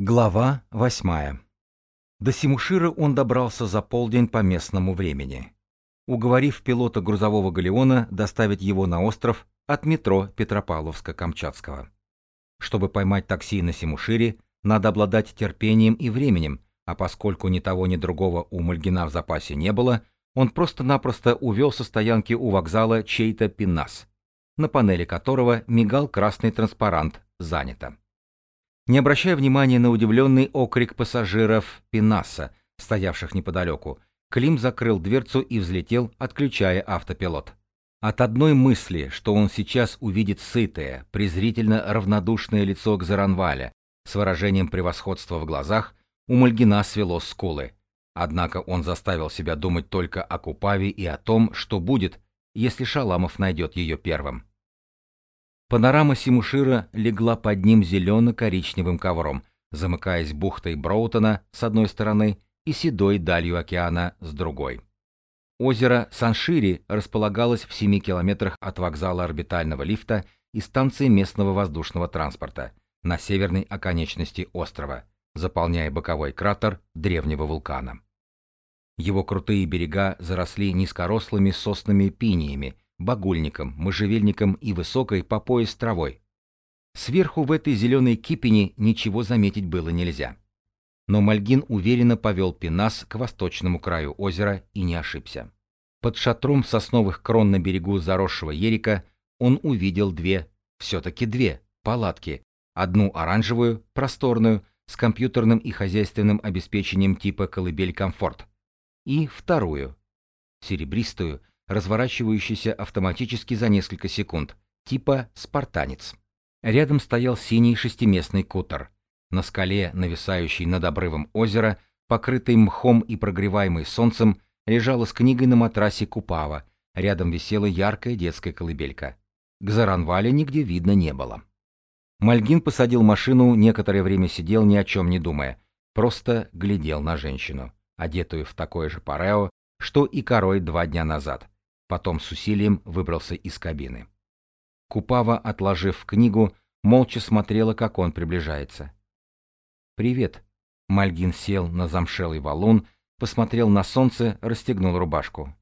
Глава восьмая. До Симушира он добрался за полдень по местному времени. Уговорив пилота грузового галеона доставить его на остров от метро Петропавловска-Камчатского. Чтобы поймать такси на Симушире, надо обладать терпением и временем, а поскольку ни того, ни другого у Мальгина в запасе не было, он просто-напросто увел со стоянки у вокзала чей-то пинас, на панели которого мигал красный транспарант «Занято». Не обращая внимания на удивленный окрик пассажиров Пинаса, стоявших неподалеку, Клим закрыл дверцу и взлетел, отключая автопилот. От одной мысли, что он сейчас увидит сытое, презрительно равнодушное лицо Кзаранваля с выражением превосходства в глазах, у Мальгина свело скулы. Однако он заставил себя думать только о Купаве и о том, что будет, если Шаламов найдет ее первым. Панорама Симушира легла под ним зелено-коричневым ковром, замыкаясь бухтой Броутона с одной стороны и седой далью океана с другой. Озеро Саншири располагалось в 7 километрах от вокзала орбитального лифта и станции местного воздушного транспорта на северной оконечности острова, заполняя боковой кратер древнего вулкана. Его крутые берега заросли низкорослыми сосными пиниями, багульником, можжевельником и высокой по пояс травой. Сверху в этой зеленой кипени ничего заметить было нельзя. Но Мальгин уверенно повел Пенас к восточному краю озера и не ошибся. Под шатром сосновых крон на берегу заросшего ерика он увидел две, все-таки две, палатки. Одну оранжевую, просторную, с компьютерным и хозяйственным обеспечением типа «Колыбель Комфорт». И вторую, серебристую, разворачивающийся автоматически за несколько секунд, типа «спартанец». Рядом стоял синий шестиместный кутер. На скале, нависающей над обрывом озера, покрытой мхом и прогреваемой солнцем, лежала с книгой на матрасе Купава, рядом висела яркая детская колыбелька. Гзаранваля нигде видно не было. Мальгин посадил машину, некоторое время сидел, ни о чем не думая, просто глядел на женщину, одетую в такое же парео, что и корой два дня назад, потом с усилием выбрался из кабины. Купава, отложив книгу, молча смотрела, как он приближается. «Привет». Мальгин сел на замшелый валун, посмотрел на солнце, расстегнул рубашку.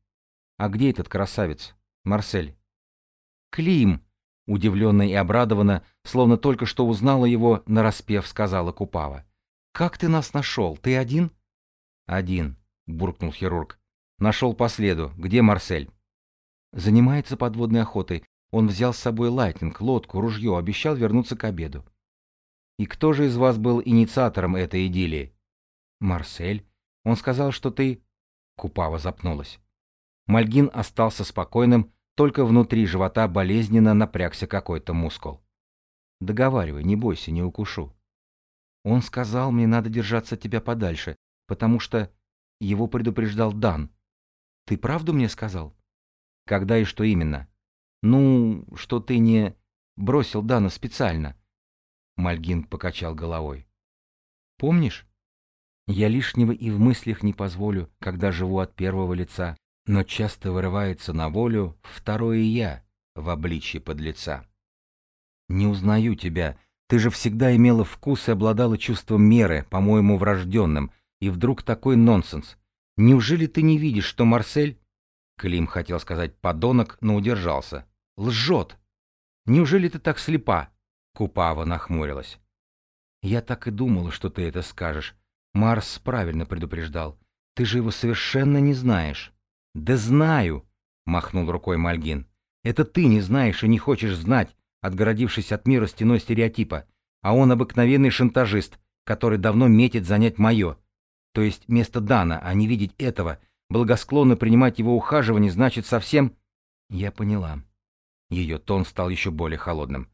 «А где этот красавец? Марсель?» «Клим!» Удивленно и обрадованно, словно только что узнала его, нараспев сказала Купава. «Как ты нас нашел? Ты один?» «Один», — буркнул хирург. «Нашел по следу. Где Марсель?» Занимается подводной охотой. Он взял с собой лайтинг, лодку, ружье, обещал вернуться к обеду. И кто же из вас был инициатором этой идиллии? Марсель. Он сказал, что ты... Купава запнулась. Мальгин остался спокойным, только внутри живота болезненно напрягся какой-то мускул. Договаривай, не бойся, не укушу. Он сказал, мне надо держаться от тебя подальше, потому что его предупреждал Дан. Ты правду мне сказал? Когда и что именно? Ну, что ты не... Бросил Дана специально. Мальгин покачал головой. Помнишь? Я лишнего и в мыслях не позволю, когда живу от первого лица, но часто вырывается на волю второе «я» в обличье подлеца. Не узнаю тебя. Ты же всегда имела вкус и обладала чувством меры, по-моему, врожденным, и вдруг такой нонсенс. Неужели ты не видишь, что Марсель Клим хотел сказать «подонок», но удержался. «Лжет! Неужели ты так слепа?» Купава нахмурилась. «Я так и думала, что ты это скажешь. Марс правильно предупреждал. Ты же его совершенно не знаешь». «Да знаю!» — махнул рукой Мальгин. «Это ты не знаешь и не хочешь знать, отгородившись от мира стеной стереотипа. А он обыкновенный шантажист, который давно метит занять мое. То есть место Дана, а не видеть этого, благосклонно принимать его ухаживание значит совсем... Я поняла. Ее тон стал еще более холодным.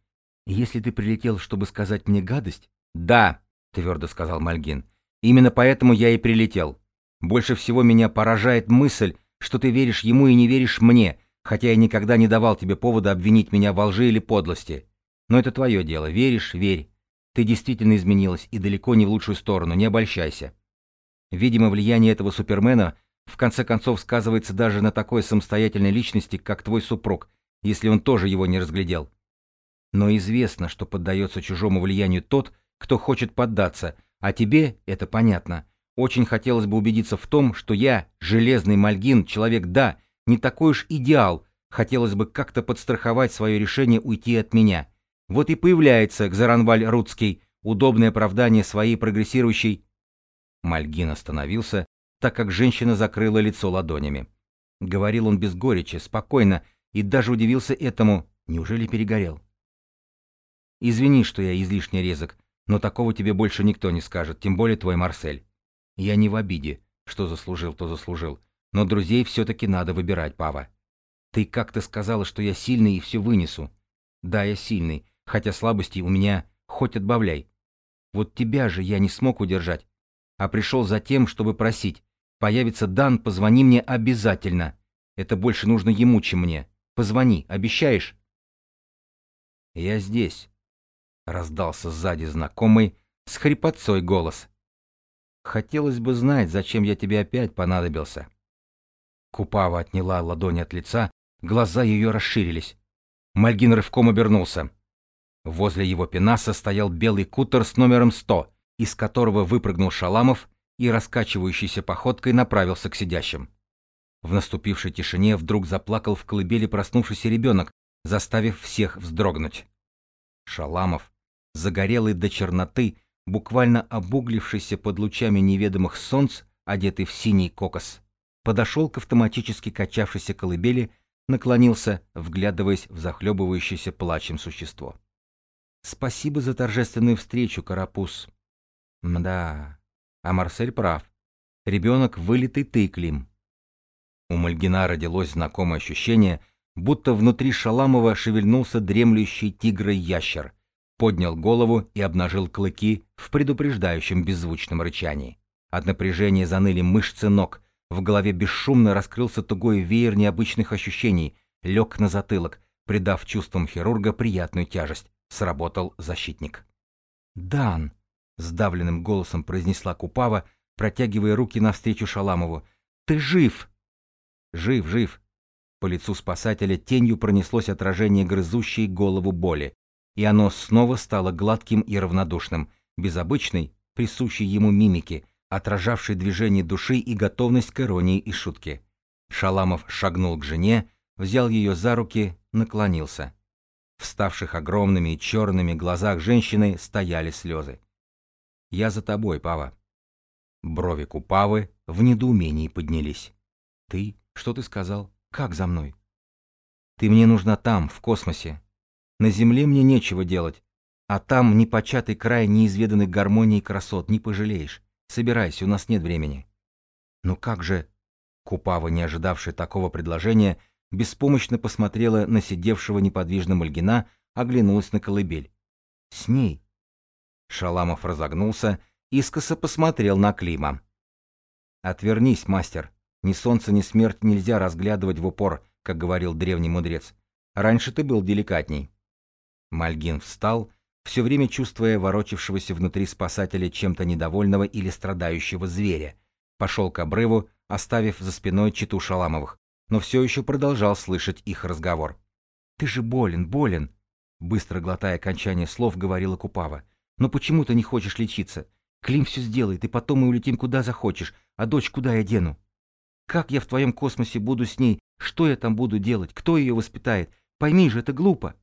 Если ты прилетел, чтобы сказать мне гадость... Да, твердо сказал Мальгин. Именно поэтому я и прилетел. Больше всего меня поражает мысль, что ты веришь ему и не веришь мне, хотя я никогда не давал тебе повода обвинить меня во лжи или подлости. Но это твое дело. Веришь — верь. Ты действительно изменилась, и далеко не в лучшую сторону, не обольщайся. Видимо, влияние этого супермена в конце концов сказывается даже на такой самостоятельной личности, как твой супруг, если он тоже его не разглядел. Но известно, что поддается чужому влиянию тот, кто хочет поддаться, А тебе это понятно. Очень хотелось бы убедиться в том, что я, железный Мальгин, человек да, не такой уж идеал. Хотелось бы как-то подстраховать свое решение уйти от меня. Вот и появляется Гзаранваль Рудский, удобное оправдание своей прогрессирующей... Мальгин остановился, так как женщина закрыла лицо ладонями. Говорил он без горечи, спокойно, и даже удивился этому. Неужели перегорел? «Извини, что я излишне резок, но такого тебе больше никто не скажет, тем более твой Марсель. Я не в обиде. Что заслужил, то заслужил. Но друзей все-таки надо выбирать, Пава. Ты как-то сказала, что я сильный и все вынесу. Да, я сильный, хотя слабостей у меня хоть отбавляй. Вот тебя же я не смог удержать, а пришел за тем, чтобы просить. Появится Дан, позвони мне обязательно. Это больше нужно ему, чем мне. Позвони, обещаешь? Я здесь. Раздался сзади знакомый с хрипотцой голос. Хотелось бы знать, зачем я тебе опять понадобился. Купава отняла ладони от лица, глаза ее расширились. Мальгин рывком обернулся. Возле его пенаса стоял белый кутер с номером 100, из которого выпрыгнул Шаламов и раскачивающейся походкой направился к сидящим. В наступившей тишине вдруг заплакал в колыбели проснувшийся ребенок, заставив всех вздрогнуть. Шаламов, загорелый до черноты, буквально обуглившийся под лучами неведомых солнц, одетый в синий кокос, подошел к автоматически качавшейся колыбели, наклонился, вглядываясь в захлебывающееся плачем существо. «Спасибо за торжественную встречу, Карапуз». «Мда, а Марсель прав. Ребенок вылитый ты, Клим». У Мальгина родилось знакомое ощущение, будто внутри Шаламова шевельнулся дремлющий тигр-ящер — поднял голову и обнажил клыки в предупреждающем беззвучном рычании. От напряжения заныли мышцы ног, в голове бесшумно раскрылся тугой веер необычных ощущений, лег на затылок, придав чувствам хирурга приятную тяжесть. Сработал защитник. «Дан!» — сдавленным голосом произнесла Купава, протягивая руки навстречу Шаламову. «Ты жив!» «Жив, жив!» По лицу спасателя тенью пронеслось отражение грызущей голову боли и оно снова стало гладким и равнодушным, без обычной, присущей ему мимики, отражавшей движение души и готовность к иронии и шутке. Шаламов шагнул к жене, взял ее за руки, наклонился. В ставших огромными и черными глазах женщины стояли слезы. «Я за тобой, Пава». Брови Купавы в недоумении поднялись. «Ты? Что ты сказал? Как за мной?» «Ты мне нужна там, в космосе. На земле мне нечего делать. А там непочатый край неизведанных гармоний и красот, не пожалеешь. Собирайся, у нас нет времени. Ну как же... Купава, не ожидавшая такого предложения, беспомощно посмотрела на сидевшего неподвижно Мальгина, оглянулась на колыбель. «С ней». Шаламов разогнулся, искоса посмотрел на Клима. «Отвернись, мастер. Ни солнце, ни смерть нельзя разглядывать в упор, как говорил древний мудрец. Раньше ты был деликатней». Мальгин встал, все время чувствуя ворочавшегося внутри спасателя чем-то недовольного или страдающего зверя. Пошел к обрыву, оставив за спиной читу Шаламовых, но все еще продолжал слышать их разговор. «Ты же болен, болен!» Быстро глотая окончание слов, говорила Купава. «Но почему ты не хочешь лечиться? Клим все сделает, и потом мы улетим куда захочешь, а дочь куда я дену? Как я в твоем космосе буду с ней? Что я там буду делать? Кто ее воспитает? Пойми же, это глупо!»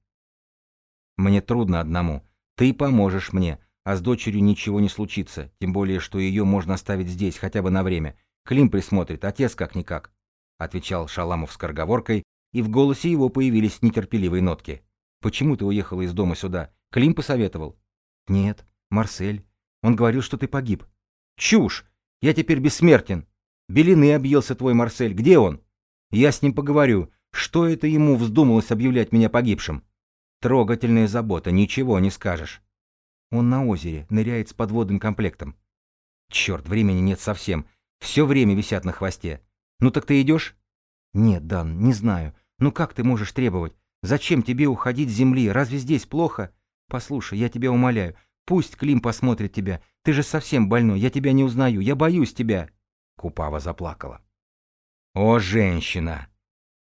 Мне трудно одному. Ты поможешь мне, а с дочерью ничего не случится, тем более, что ее можно оставить здесь хотя бы на время. Клим присмотрит, отец как-никак», — отвечал Шаламов с скороговоркой, и в голосе его появились нетерпеливые нотки. «Почему ты уехала из дома сюда? Клим посоветовал?» «Нет, Марсель. Он говорил, что ты погиб». «Чушь! Я теперь бессмертен. Белины объелся твой Марсель. Где он? Я с ним поговорю. Что это ему вздумалось объявлять меня погибшим?» Трогательная забота, ничего не скажешь. Он на озере, ныряет с подводным комплектом. Черт, времени нет совсем. Все время висят на хвосте. Ну так ты идешь? Нет, Дан, не знаю. Ну как ты можешь требовать? Зачем тебе уходить с земли? Разве здесь плохо? Послушай, я тебя умоляю. Пусть Клим посмотрит тебя. Ты же совсем больной. Я тебя не узнаю. Я боюсь тебя. Купава заплакала. О, женщина!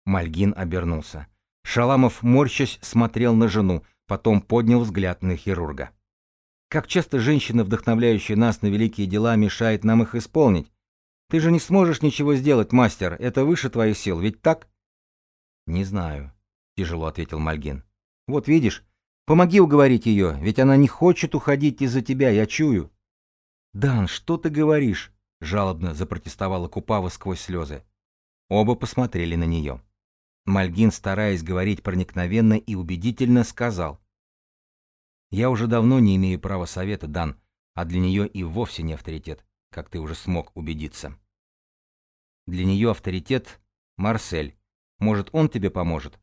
Мальгин обернулся. Шаламов, морщась, смотрел на жену, потом поднял взгляд на хирурга. Как часто женщина, вдохновляющая нас на великие дела, мешает нам их исполнить? Ты же не сможешь ничего сделать, мастер, это выше твоих сил, ведь так? Не знаю, тяжело ответил Мальгин. Вот видишь, помоги уговорить ее, ведь она не хочет уходить из-за тебя, я чую. Дан, что ты говоришь? жалобно запротестовала Купава сквозь слезы. Оба посмотрели на нее. Мальгин, стараясь говорить проникновенно и убедительно, сказал. «Я уже давно не имею права совета, Дан, а для нее и вовсе не авторитет, как ты уже смог убедиться. Для нее авторитет — Марсель. Может, он тебе поможет?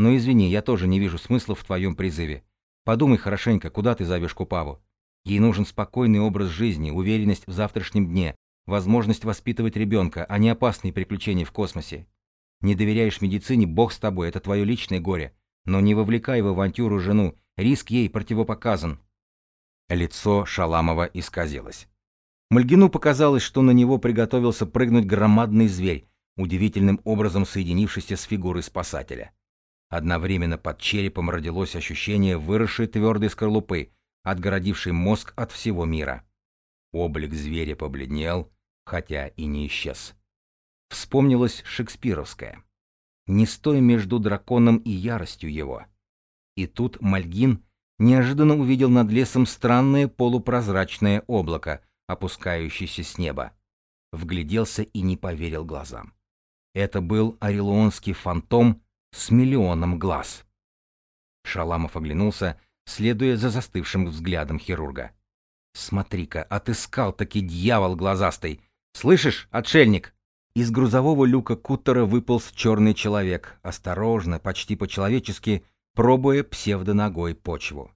Но извини, я тоже не вижу смысла в твоем призыве. Подумай хорошенько, куда ты зовешь Купаву. Ей нужен спокойный образ жизни, уверенность в завтрашнем дне, возможность воспитывать ребенка, а не опасные приключения в космосе. Не доверяешь медицине, бог с тобой, это твое личное горе. Но не вовлекай в авантюру жену, риск ей противопоказан. Лицо Шаламова исказилось. Мальгину показалось, что на него приготовился прыгнуть громадный зверь, удивительным образом соединившийся с фигурой спасателя. Одновременно под черепом родилось ощущение выросшей твердой скорлупы, отгородившей мозг от всего мира. Облик зверя побледнел, хотя и не исчез. Вспомнилось шекспировское. Не стой между драконом и яростью его. И тут Мальгин неожиданно увидел над лесом странное полупрозрачное облако, опускающееся с неба. Вгляделся и не поверил глазам. Это был орелонский фантом с миллионом глаз. Шаламов оглянулся, следуя за застывшим взглядом хирурга. «Смотри-ка, отыскал-таки дьявол глазастый! Слышишь, отшельник?» Из грузового люка кутера выполз черный человек, осторожно, почти по-человечески, пробуя псевдоногой почву.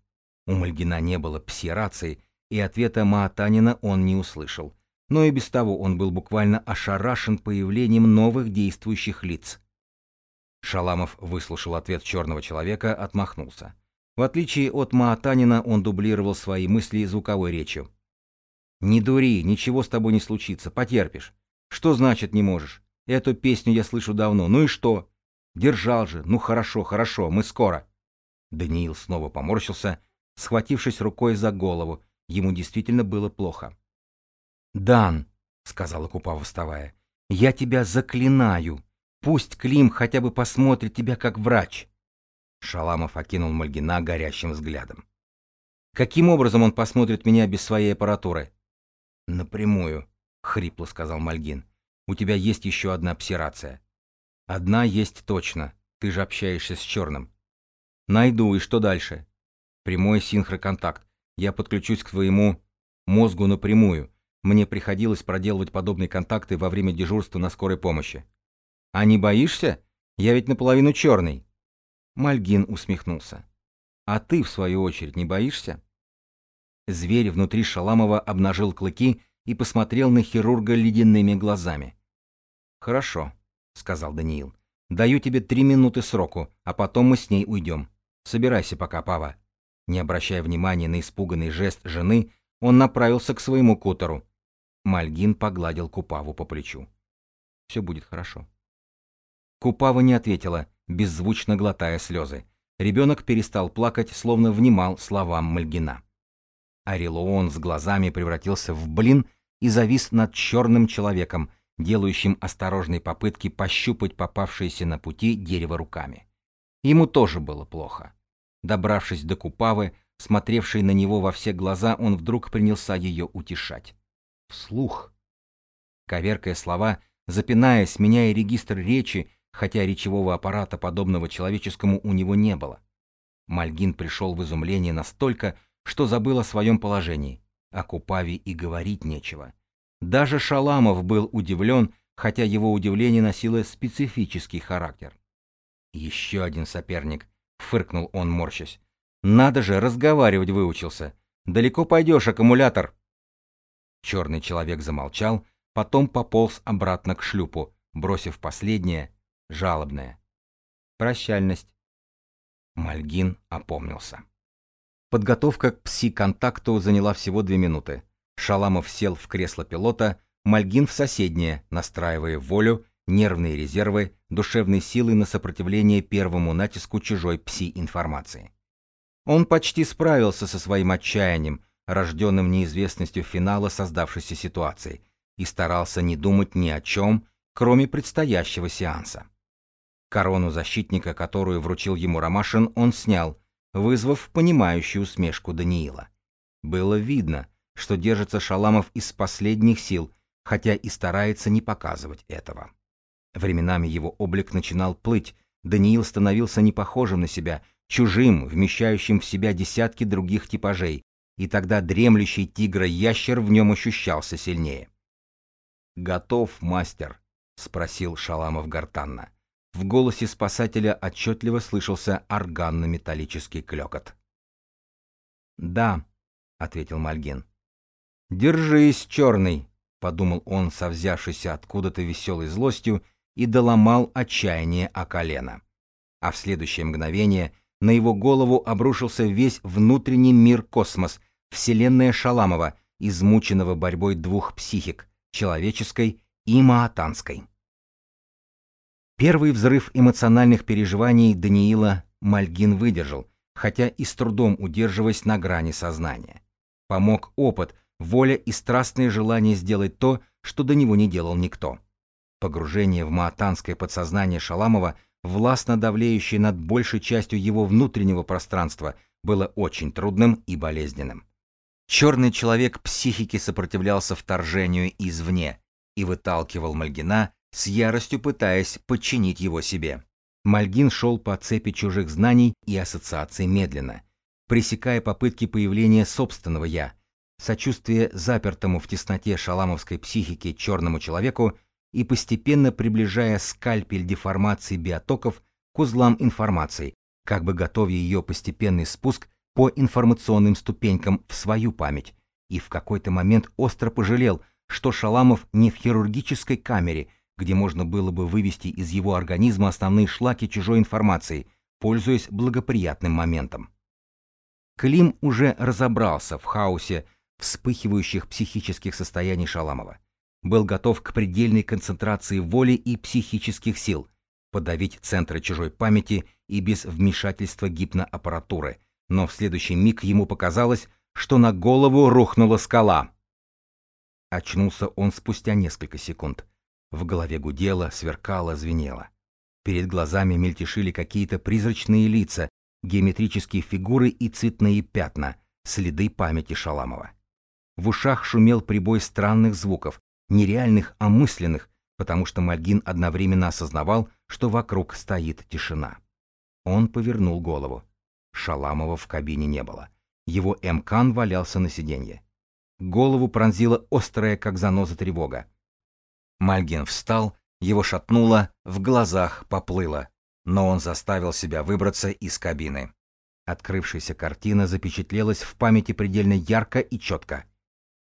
У Мальгина не было пси-рации, и ответа Маатанина он не услышал. Но и без того он был буквально ошарашен появлением новых действующих лиц. Шаламов выслушал ответ черного человека, отмахнулся. В отличие от Маатанина, он дублировал свои мысли звуковой речью. «Не дури, ничего с тобой не случится, потерпишь. Что значит не можешь? Эту песню я слышу давно. Ну и что? Держал же. Ну хорошо, хорошо, мы скоро. Даниил снова поморщился, схватившись рукой за голову. Ему действительно было плохо. «Дан», — сказала Купава, вставая, — «я тебя заклинаю. Пусть Клим хотя бы посмотрит тебя как врач». Шаламов окинул Мальгина горящим взглядом. «Каким образом он посмотрит меня без своей аппаратуры?» «Напрямую», — хрипло сказал Мальгин. «У тебя есть еще одна псирация». «Одна есть точно. Ты же общаешься с черным». «Найду, и что дальше?» «Прямой синхроконтакт. Я подключусь к твоему мозгу напрямую. Мне приходилось проделывать подобные контакты во время дежурства на скорой помощи». «А не боишься? Я ведь наполовину черный». Мальгин усмехнулся. «А ты, в свою очередь, не боишься?» Зверь внутри Шаламова обнажил клыки и посмотрел на хирурга ледяными глазами. «Хорошо», — сказал Даниил. «Даю тебе три минуты сроку, а потом мы с ней уйдем. Собирайся пока, Пава». Не обращая внимания на испуганный жест жены, он направился к своему кутеру. Мальгин погладил Купаву по плечу. «Все будет хорошо». Купава не ответила, беззвучно глотая слезы. Ребенок перестал плакать, словно внимал словам Мальгина. Арилуон с глазами превратился в блин и завис над черным человеком, делающим осторожные попытки пощупать попавшееся на пути дерево руками. Ему тоже было плохо. Добравшись до Купавы, смотревшей на него во все глаза, он вдруг принялся ее утешать. Вслух. Коверкая слова, запинаясь, меняя регистр речи, хотя речевого аппарата, подобного человеческому, у него не было. Мальгин пришел в изумление настолько, что забыл о своем положении. О Купаве и говорить нечего. Даже Шаламов был удивлен, хотя его удивление носило специфический характер. «Еще один соперник», — фыркнул он, морщась. «Надо же, разговаривать выучился. Далеко пойдешь, аккумулятор!» Черный человек замолчал, потом пополз обратно к шлюпу, бросив последнее, жалобное. «Прощальность». Мальгин опомнился. Подготовка к пси-контакту заняла всего две минуты. Шаламов сел в кресло пилота, Мальгин в соседнее, настраивая волю, нервные резервы, душевные силы на сопротивление первому натиску чужой пси-информации. Он почти справился со своим отчаянием, рожденным неизвестностью финала создавшейся ситуации, и старался не думать ни о чем, кроме предстоящего сеанса. Корону защитника, которую вручил ему Ромашин, он снял, вызвав понимающую усмешку Даниила. Было видно, что держится Шаламов из последних сил, хотя и старается не показывать этого. Временами его облик начинал плыть, Даниил становился не похожим на себя, чужим, вмещающим в себя десятки других типажей, и тогда дремлющий тигр-ящер в нем ощущался сильнее. «Готов, мастер?» — спросил Шаламов гортанно. В голосе спасателя отчетливо слышался органно-металлический клекот. «Да», — ответил Мальгин. «Держись, черный», — подумал он со взявшейся откуда-то веселой злостью и доломал отчаяние о колено. А в следующее мгновение на его голову обрушился весь внутренний мир-космос, вселенная Шаламова, измученного борьбой двух психик, человеческой и маатанской. Первый взрыв эмоциональных переживаний Даниила Мальгин выдержал, хотя и с трудом удерживаясь на грани сознания. Помог опыт, воля и страстное желание сделать то, что до него не делал никто. Погружение в маатанское подсознание Шаламова, властно давлеющее над большей частью его внутреннего пространства, было очень трудным и болезненным. Черный человек психики сопротивлялся вторжению извне и выталкивал Мальгина, с яростью пытаясь подчинить его себе. Мальгин шел по цепи чужих знаний и ассоциаций медленно, пресекая попытки появления собственного «я», сочувствие запертому в тесноте шаламовской психики черному человеку и постепенно приближая скальпель деформации биотоков к узлам информации, как бы готовя ее постепенный спуск по информационным ступенькам в свою память, и в какой-то момент остро пожалел, что Шаламов не в хирургической камере, где можно было бы вывести из его организма основные шлаки чужой информации, пользуясь благоприятным моментом. Клим уже разобрался в хаосе вспыхивающих психических состояний Шаламова был готов к предельной концентрации воли и психических сил, подавить центры чужой памяти и без вмешательства гипноаппаратуры, но в следующий миг ему показалось, что на голову рухнула скала. Очнулся он спустя несколько секунд. В голове гудело, сверкало, звенело. Перед глазами мельтешили какие-то призрачные лица, геометрические фигуры и цветные пятна, следы памяти Шаламова. В ушах шумел прибой странных звуков, нереальных, а мысленных, потому что Мальгин одновременно осознавал, что вокруг стоит тишина. Он повернул голову. Шаламова в кабине не было. Его Эмкан валялся на сиденье. Голову пронзила острая, как заноза, тревога. Мальгин встал, его шатнуло, в глазах поплыло, но он заставил себя выбраться из кабины. Открывшаяся картина запечатлелась в памяти предельно ярко и четко.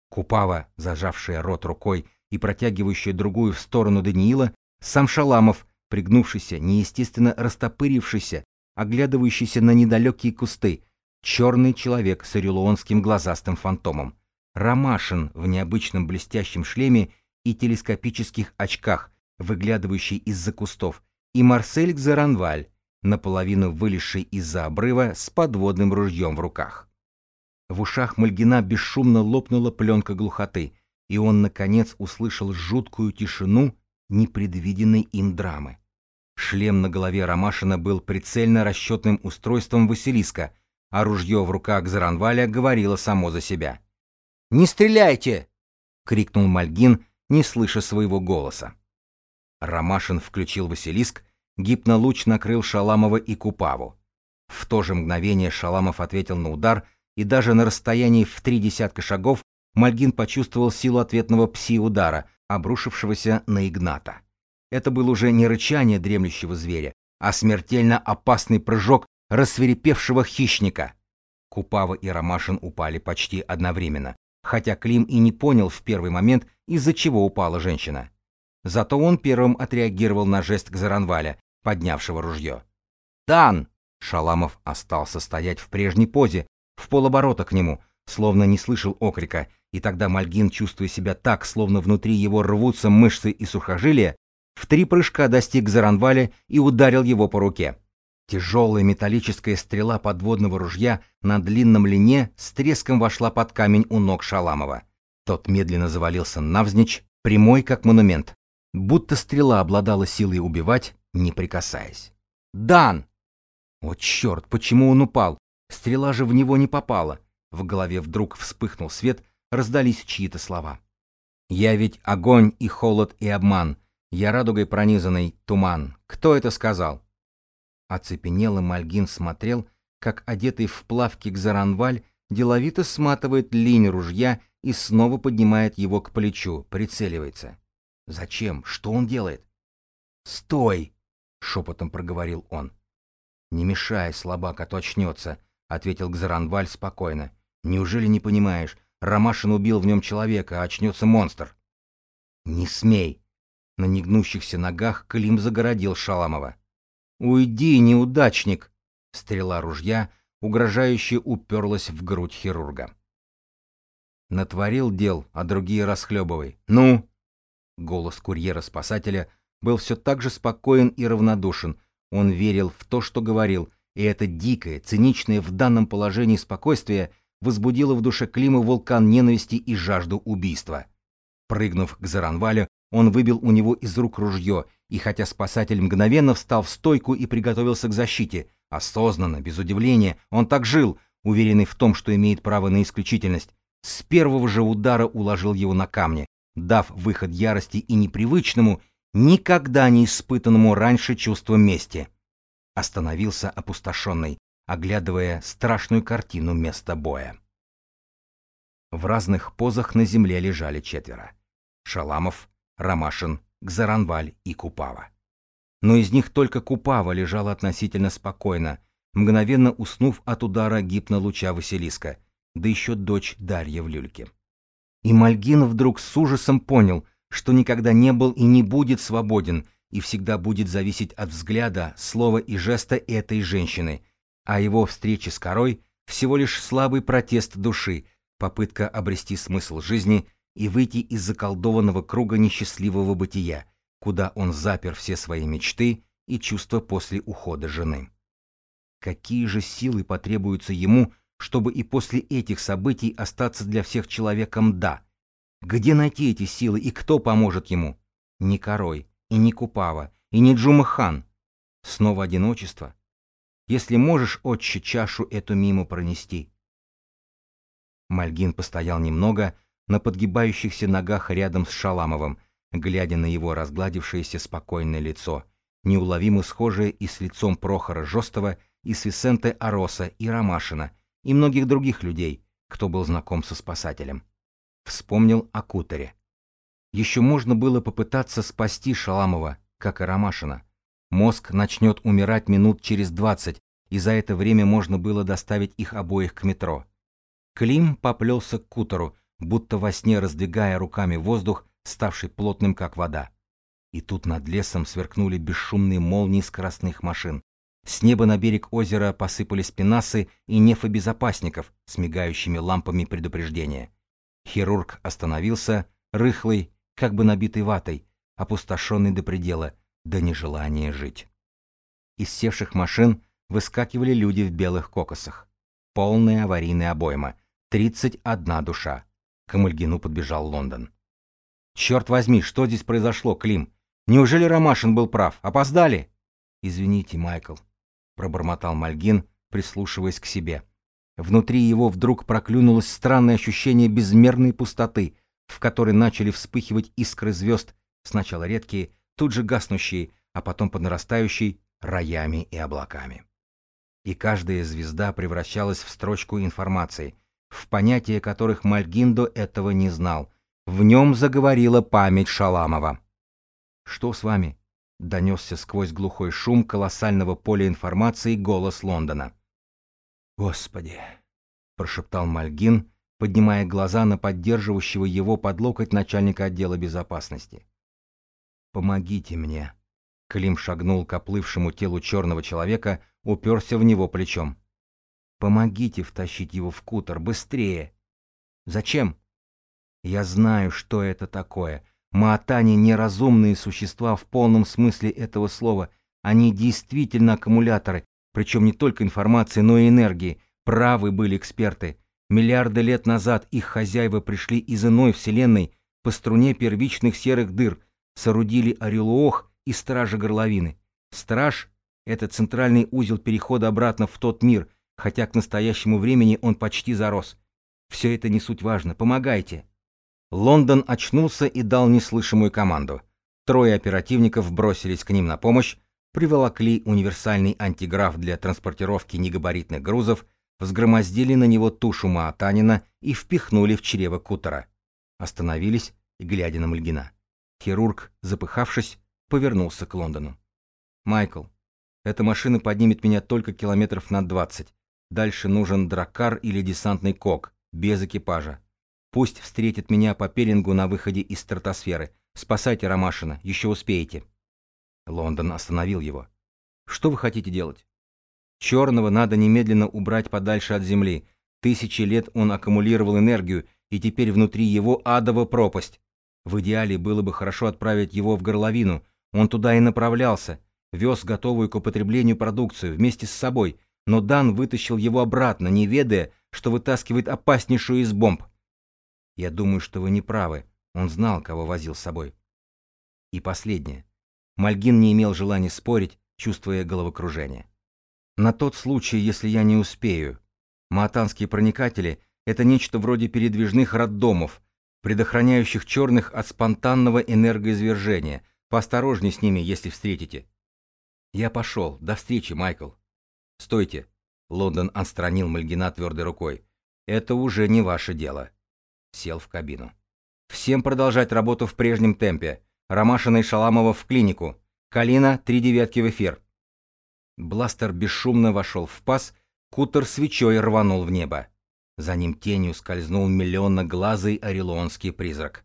Купава, зажавшая рот рукой и протягивающая другую в сторону Даниила, сам Шаламов, пригнувшийся, неестественно растопырившийся, оглядывающийся на недалекие кусты, черный человек с орелуонским глазастым фантомом, Ромашин в необычном блестящем шлеме и телескопических очках, выглядывающий из-за кустов, и Марсель Гзаранваль, наполовину вылезший из-за обрыва с подводным ружьем в руках. В ушах Мальгина бесшумно лопнула пленка глухоты, и он, наконец, услышал жуткую тишину непредвиденной им драмы. Шлем на голове Ромашина был прицельно расчетным устройством Василиска, а ружье в руках Заранваля говорило само за себя. «Не стреляйте!» — крикнул Мальгин, не слыша своего голоса. Ромашин включил Василиск, гипнолуч накрыл Шаламова и Купаву. В то же мгновение Шаламов ответил на удар — и даже на расстоянии в три десятка шагов Мальгин почувствовал силу ответного пси-удара, обрушившегося на Игната. Это был уже не рычание дремлющего зверя, а смертельно опасный прыжок рассверепевшего хищника. Купава и Ромашин упали почти одновременно, хотя Клим и не понял в первый момент, из-за чего упала женщина. Зато он первым отреагировал на жест Кзаранваля, поднявшего ружье. «Дан!» Шаламов остался стоять в прежней позе, в полоборота к нему, словно не слышал окрика, и тогда Мальгин, чувствуя себя так, словно внутри его рвутся мышцы и сухожилия, в три прыжка достиг Заранваля и ударил его по руке. Тяжелая металлическая стрела подводного ружья на длинном лине с треском вошла под камень у ног Шаламова. Тот медленно завалился навзничь, прямой как монумент, будто стрела обладала силой убивать, не прикасаясь. «Дан!» О, черт, почему он упал? Стрела же в него не попала. В голове вдруг вспыхнул свет, раздались чьи-то слова. «Я ведь огонь и холод и обман. Я радугой пронизанный туман. Кто это сказал?» Оцепенелый Мальгин смотрел, как одетый в плавки Кзаранваль деловито сматывает линь ружья и снова поднимает его к плечу, прицеливается. Зачем? Что он делает? «Стой!» — шепотом проговорил он. «Не мешай, слабак, а то очнется», — ответил Гзаранваль спокойно. «Неужели не понимаешь? Ромашин убил в нем человека, а очнется монстр». «Не смей!» На негнущихся ногах Клим загородил Шаламова. «Уйди, неудачник!» Стрела ружья угрожающе уперлась в грудь хирурга. «Натворил дел, а другие расхлебывай. Ну?» Голос курьера-спасателя был все так же спокоен и равнодушен. Он верил в то, что говорил, и это дикое, циничное в данном положении спокойствие возбудило в душе Клима вулкан ненависти и жажду убийства. Прыгнув к Заранвалю, он выбил у него из рук ружье, и хотя спасатель мгновенно встал в стойку и приготовился к защите, осознанно, без удивления, он так жил, уверенный в том, что имеет право на исключительность, с первого же удара уложил его на камни, дав выход ярости и непривычному, никогда не испытанному раньше чувству мести. Остановился опустошенный, оглядывая страшную картину места боя. В разных позах на земле лежали четверо. Шаламов, Ромашин, Гзаранваль и Купава. Но из них только Купава лежала относительно спокойно, мгновенно уснув от удара гипнолуча Василиска, да еще дочь Дарья в люльке. И Мальгин вдруг с ужасом понял, что никогда не был и не будет свободен, и всегда будет зависеть от взгляда, слова и жеста этой женщины, а его встречи с корой всего лишь слабый протест души, попытка обрести смысл жизни — и выйти из заколдованного круга несчастливого бытия, куда он запер все свои мечты и чувства после ухода жены. Какие же силы потребуются ему, чтобы и после этих событий остаться для всех человеком «да»? Где найти эти силы и кто поможет ему? Ни Корой, и ни Купава, и ни Джума Хан. Снова одиночество? Если можешь, отче, чашу эту мимо пронести. Мальгин постоял немного, на подгибающихся ногах рядом с Шаламовым, глядя на его разгладившееся спокойное лицо, неуловимо схожее и с лицом Прохора Жостова, и с Висенте Ароса, и Ромашина, и многих других людей, кто был знаком со спасателем. Вспомнил о Кутере. Еще можно было попытаться спасти Шаламова, как и Ромашина. Мозг начнет умирать минут через двадцать, и за это время можно было доставить их обоих к метро. Клим поплелся к Кутеру, будто во сне раздвигая руками воздух, ставший плотным, как вода. И тут над лесом сверкнули бесшумные молнии скоростных машин. С неба на берег озера посыпались пенасы и нефы безопасников с мигающими лампами предупреждения. Хирург остановился, рыхлый, как бы набитый ватой, опустошенный до предела, до нежелания жить. Из севших машин выскакивали люди в белых кокосах. Полная аварийная обойма. Тридцать одна душа. К Амальгину подбежал Лондон. «Черт возьми, что здесь произошло, Клим? Неужели Ромашин был прав? Опоздали?» «Извините, Майкл», — пробормотал Мальгин, прислушиваясь к себе. Внутри его вдруг проклюнулось странное ощущение безмерной пустоты, в которой начали вспыхивать искры звезд, сначала редкие, тут же гаснущие, а потом под нарастающей роями и облаками. И каждая звезда превращалась в строчку информации, в понятия которых Мальгин до этого не знал. В нем заговорила память Шаламова. «Что с вами?» — донесся сквозь глухой шум колоссального поля информации голос Лондона. «Господи!» — прошептал Мальгин, поднимая глаза на поддерживающего его под локоть начальника отдела безопасности. «Помогите мне!» Клим шагнул к оплывшему телу черного человека, уперся в него плечом. Помогите втащить его в кутер, быстрее. Зачем? Я знаю, что это такое. Маатани — неразумные существа в полном смысле этого слова. Они действительно аккумуляторы, Причем не только информации, но и энергии. Правы были эксперты. Миллиарды лет назад их хозяева пришли из иной вселенной по струне первичных серых дыр, соорудили Орелуох и Стража Горловины. Страж — это центральный узел перехода обратно в тот мир, хотя к настоящему времени он почти зарос. Все это не суть важно. Помогайте. Лондон очнулся и дал неслышимую команду. Трое оперативников бросились к ним на помощь, приволокли универсальный антиграф для транспортировки негабаритных грузов, взгромоздили на него тушу Маатанина и впихнули в чрево кутера. Остановились, глядя на Мальгина. Хирург, запыхавшись, повернулся к Лондону. «Майкл, эта машина поднимет меня только километров на двадцать. Дальше нужен дракар или десантный кок, без экипажа. Пусть встретит меня по пеленгу на выходе из стратосферы. Спасайте Ромашина, еще успеете». Лондон остановил его. «Что вы хотите делать?» «Черного надо немедленно убрать подальше от Земли. Тысячи лет он аккумулировал энергию, и теперь внутри его адова пропасть. В идеале было бы хорошо отправить его в горловину. Он туда и направлялся. Вез готовую к употреблению продукцию вместе с собой, но Дан вытащил его обратно, не ведая, что вытаскивает опаснейшую из бомб. Я думаю, что вы не правы. Он знал, кого возил с собой. И последнее. Мальгин не имел желания спорить, чувствуя головокружение. На тот случай, если я не успею. Маатанские проникатели — это нечто вроде передвижных роддомов, предохраняющих черных от спонтанного энергоизвержения. Поосторожней с ними, если встретите. Я пошел. До встречи, Майкл. Стойте. Лондон отстранил Мальгина твердой рукой. Это уже не ваше дело. Сел в кабину. Всем продолжать работу в прежнем темпе. Ромашина и Шаламова в клинику. Калина, три девятки в эфир. Бластер бесшумно вошел в паз, кутер свечой рванул в небо. За ним тенью скользнул миллионноглазый орелонский призрак.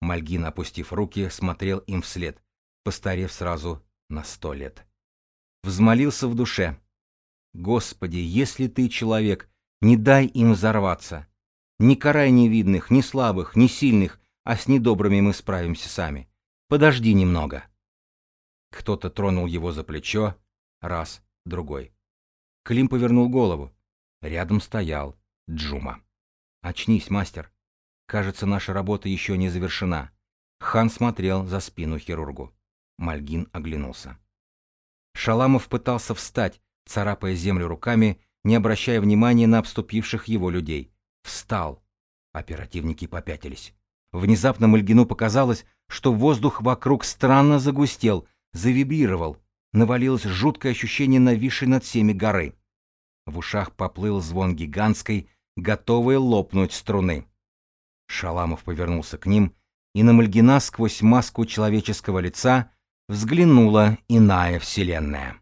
Мальгин, опустив руки, смотрел им вслед, постарев сразу на сто лет. Взмолился в душе. «Господи, если ты человек, не дай им взорваться. Не карай невидных, ни слабых, ни сильных, а с недобрыми мы справимся сами. Подожди немного. Кто-то тронул его за плечо, раз, другой. Клим повернул голову. Рядом стоял Джума. «Очнись, мастер. Кажется, наша работа еще не завершена». Хан смотрел за спину хирургу. Мальгин оглянулся. Шаламов пытался встать, царапая землю руками, не обращая внимания на обступивших его людей. Встал. Оперативники попятились. Внезапно Мальгину показалось, что воздух вокруг странно загустел, завибрировал. Навалилось жуткое ощущение нависшей над всеми горы. В ушах поплыл звон гигантской, готовой лопнуть струны. Шаламов повернулся к ним, и на Мальгина сквозь маску человеческого лица взглянула иная вселенная.